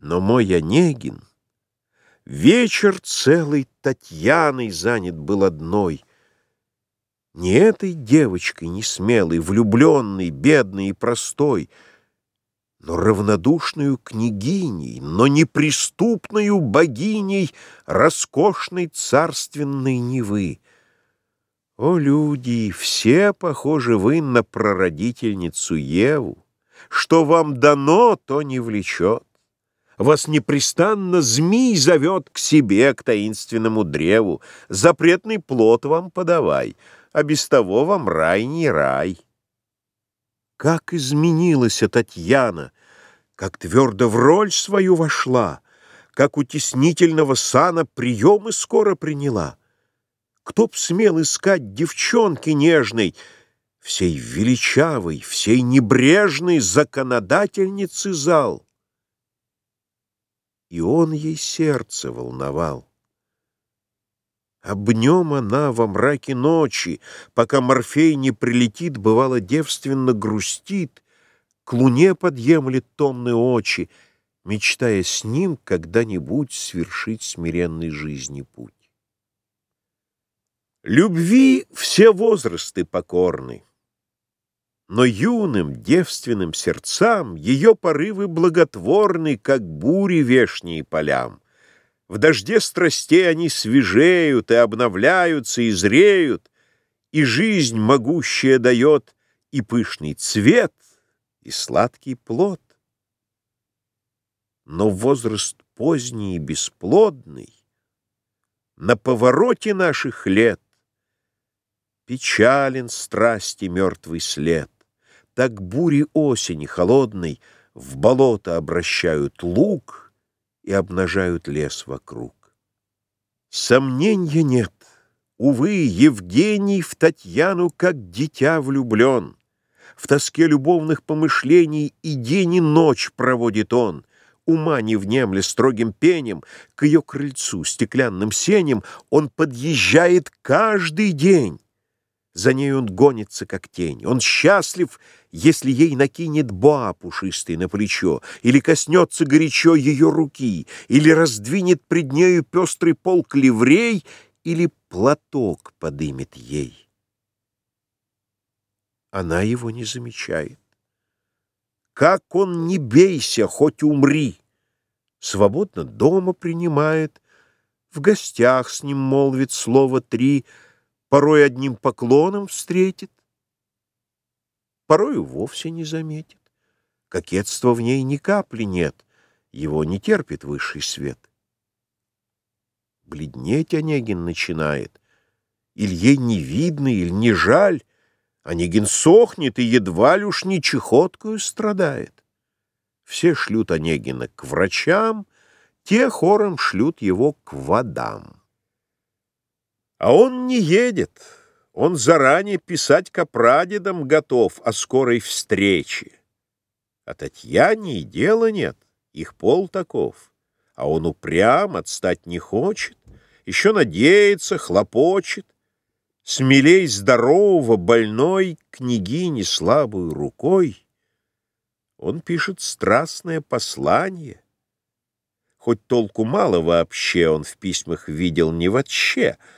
Но мой Онегин вечер целый Татьяной занят был одной. Не этой девочкой, не смелой, влюбленной, бедной и простой, но равнодушную княгиней, но неприступную богиней роскошной царственной Невы. О, люди, все похожи вы на прародительницу Еву. Что вам дано, то не влечет. Вас непрестанно змей зовет к себе, к таинственному древу. Запретный плод вам подавай, а без того вам рай не рай. Как изменилась Татьяна, как твердо в роль свою вошла, как утеснительного сана приемы скоро приняла. Кто б смел искать девчонки нежной, Всей величавой, всей небрежной законодательницы зал? И он ей сердце волновал. Об нем она во мраке ночи, Пока Морфей не прилетит, Бывало, девственно грустит, К луне подъемлет томные очи, Мечтая с ним когда-нибудь Свершить смиренной жизни путь. Любви все возрасты покорны, но юным, девственным сердцам Ее порывы благотворны, как бури вешние полям. В дожде страстей они свежеют и обновляются, и зреют, и жизнь могущая дает и пышный цвет, и сладкий плод. Но возраст поздний и бесплодный на повороте наших лет Печален страсти мертвый след. Так бури осени холодной В болото обращают луг И обнажают лес вокруг. Сомненья нет. Увы, Евгений в Татьяну как дитя влюблен. В тоске любовных помышлений И день и ночь проводит он — ума не внемля строгим пенем, к ее крыльцу, стеклянным сеням, он подъезжает каждый день. За ней он гонится, как тень. Он счастлив, если ей накинет боа пушистый на плечо, или коснется горячо ее руки, или раздвинет пред нею пестрый полк ливрей, или платок подымет ей. Она его не замечает. Как он не бейся, хоть умри, свободно дома принимает, в гостях с ним молвит слово три — порой одним поклоном встретит, порою вовсе не заметит. Кокетства в ней ни капли нет, его не терпит высший свет. Бледнеть Онегин начинает, или ей не видно, или не жаль, Онегин сохнет и едва ли уж не чехоткою страдает. Все шлют Онегина к врачам, те хором шлют его к водам. А он не едет. Он заранее писать к прадедам готов о скорой встрече. А Татьяне и дела нет, их пол таков. А он упрям, отстать не хочет, еще надеется, хлопочет. Смелей здорового, больной, княгини слабую рукой, он пишет страстное послание. Хоть толку мало вообще он в письмах видел не вообще —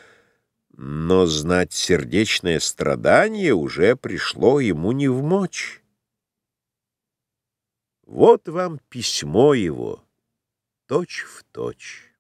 но знать сердечное страдание уже пришло ему не в мочь. Вот вам письмо его, точь в точь.